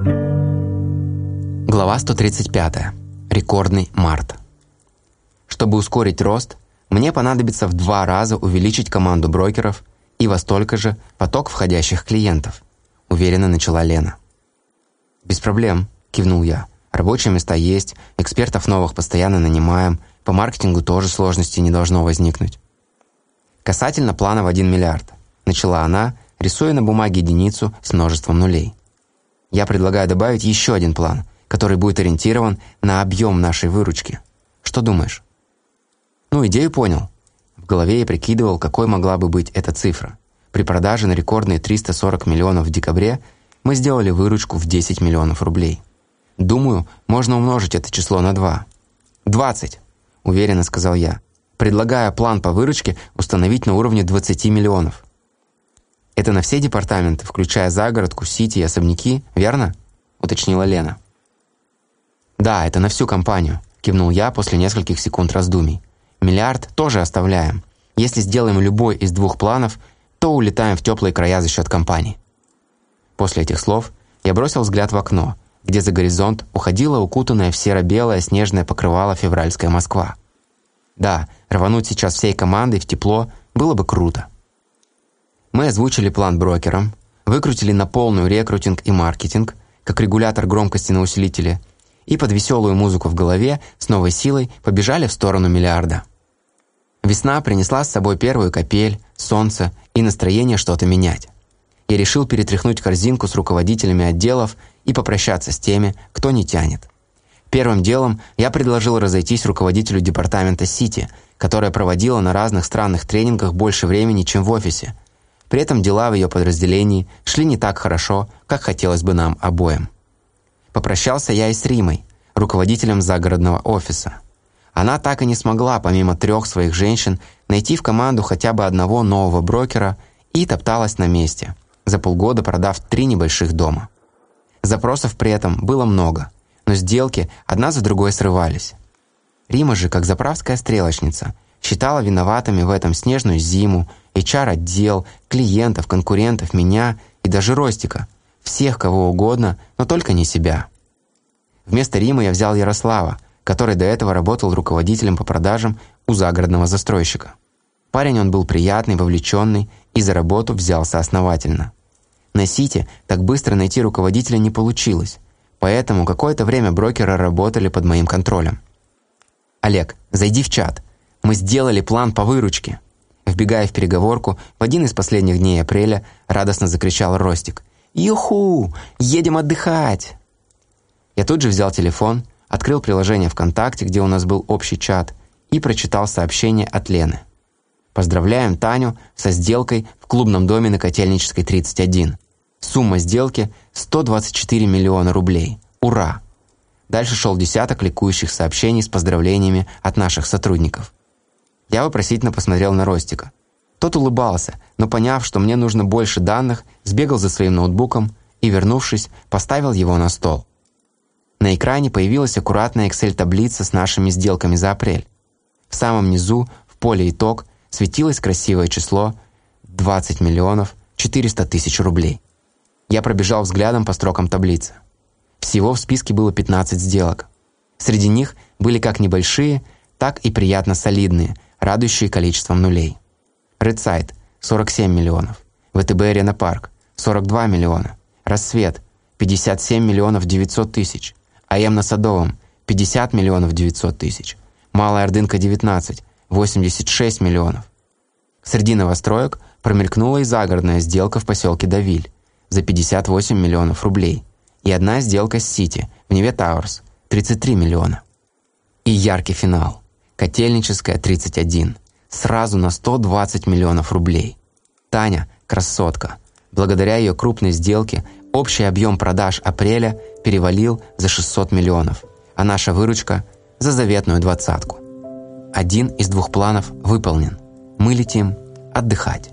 Глава 135. Рекордный март. Чтобы ускорить рост, мне понадобится в два раза увеличить команду брокеров и во столько же поток входящих клиентов, уверенно начала Лена. «Без проблем», – кивнул я. «Рабочие места есть, экспертов новых постоянно нанимаем, по маркетингу тоже сложностей не должно возникнуть». «Касательно плана в 1 миллиард», – начала она, рисуя на бумаге единицу с множеством нулей. «Я предлагаю добавить еще один план, который будет ориентирован на объем нашей выручки. Что думаешь?» «Ну, идею понял». В голове я прикидывал, какой могла бы быть эта цифра. При продаже на рекордные 340 миллионов в декабре мы сделали выручку в 10 миллионов рублей. Думаю, можно умножить это число на 2. «20», – уверенно сказал я, предлагая план по выручке установить на уровне 20 миллионов. «Это на все департаменты, включая загородку, сити и особняки, верно?» – уточнила Лена. «Да, это на всю компанию», – кивнул я после нескольких секунд раздумий. «Миллиард тоже оставляем. Если сделаем любой из двух планов, то улетаем в теплые края за счет компании». После этих слов я бросил взгляд в окно, где за горизонт уходила укутанная в серо-белое снежное покрывало февральская Москва. Да, рвануть сейчас всей командой в тепло было бы круто. Мы озвучили план брокерам, выкрутили на полную рекрутинг и маркетинг, как регулятор громкости на усилителе, и под веселую музыку в голове с новой силой побежали в сторону миллиарда. Весна принесла с собой первую капель, солнце и настроение что-то менять. Я решил перетряхнуть корзинку с руководителями отделов и попрощаться с теми, кто не тянет. Первым делом я предложил разойтись руководителю департамента «Сити», которая проводила на разных странных тренингах больше времени, чем в офисе. При этом дела в ее подразделении шли не так хорошо, как хотелось бы нам обоим. Попрощался я и с Римой, руководителем загородного офиса. Она так и не смогла, помимо трех своих женщин, найти в команду хотя бы одного нового брокера и топталась на месте, за полгода продав три небольших дома. Запросов при этом было много, но сделки одна за другой срывались. Рима же, как заправская стрелочница, считала виноватыми в этом снежную зиму, HR-отдел, клиентов, конкурентов, меня и даже Ростика – всех кого угодно, но только не себя. Вместо Рима я взял Ярослава, который до этого работал руководителем по продажам у загородного застройщика. Парень он был приятный, вовлеченный и за работу взялся основательно. На Сити так быстро найти руководителя не получилось, поэтому какое-то время брокеры работали под моим контролем. «Олег, зайди в чат. Мы сделали план по выручке». Вбегая в переговорку, в один из последних дней апреля радостно закричал Ростик. «Юху! Едем отдыхать!» Я тут же взял телефон, открыл приложение ВКонтакте, где у нас был общий чат, и прочитал сообщение от Лены. «Поздравляем Таню со сделкой в клубном доме на Котельнической, 31. Сумма сделки – 124 миллиона рублей. Ура!» Дальше шел десяток ликующих сообщений с поздравлениями от наших сотрудников. Я вопросительно посмотрел на Ростика. Тот улыбался, но поняв, что мне нужно больше данных, сбегал за своим ноутбуком и, вернувшись, поставил его на стол. На экране появилась аккуратная Excel-таблица с нашими сделками за апрель. В самом низу, в поле «Итог», светилось красивое число 20 миллионов 400 тысяч рублей. Я пробежал взглядом по строкам таблицы. Всего в списке было 15 сделок. Среди них были как небольшие, так и приятно солидные, радующие количеством нулей. Редсайд – 47 миллионов. ВТБ Арена Парк – 42 миллиона. Рассвет – 57 миллионов 900 тысяч. АМ на Садовом – 50 миллионов 900 тысяч. Малая Ордынка – 19 – 86 миллионов. Среди новостроек промелькнула и загородная сделка в поселке Давиль за 58 миллионов рублей и одна сделка с Сити в Неве Тауэрс – 33 миллиона. И яркий финал – Котельническая, 31 сразу на 120 миллионов рублей. Таня – красотка. Благодаря ее крупной сделке общий объем продаж апреля перевалил за 600 миллионов, а наша выручка – за заветную двадцатку. Один из двух планов выполнен. Мы летим отдыхать.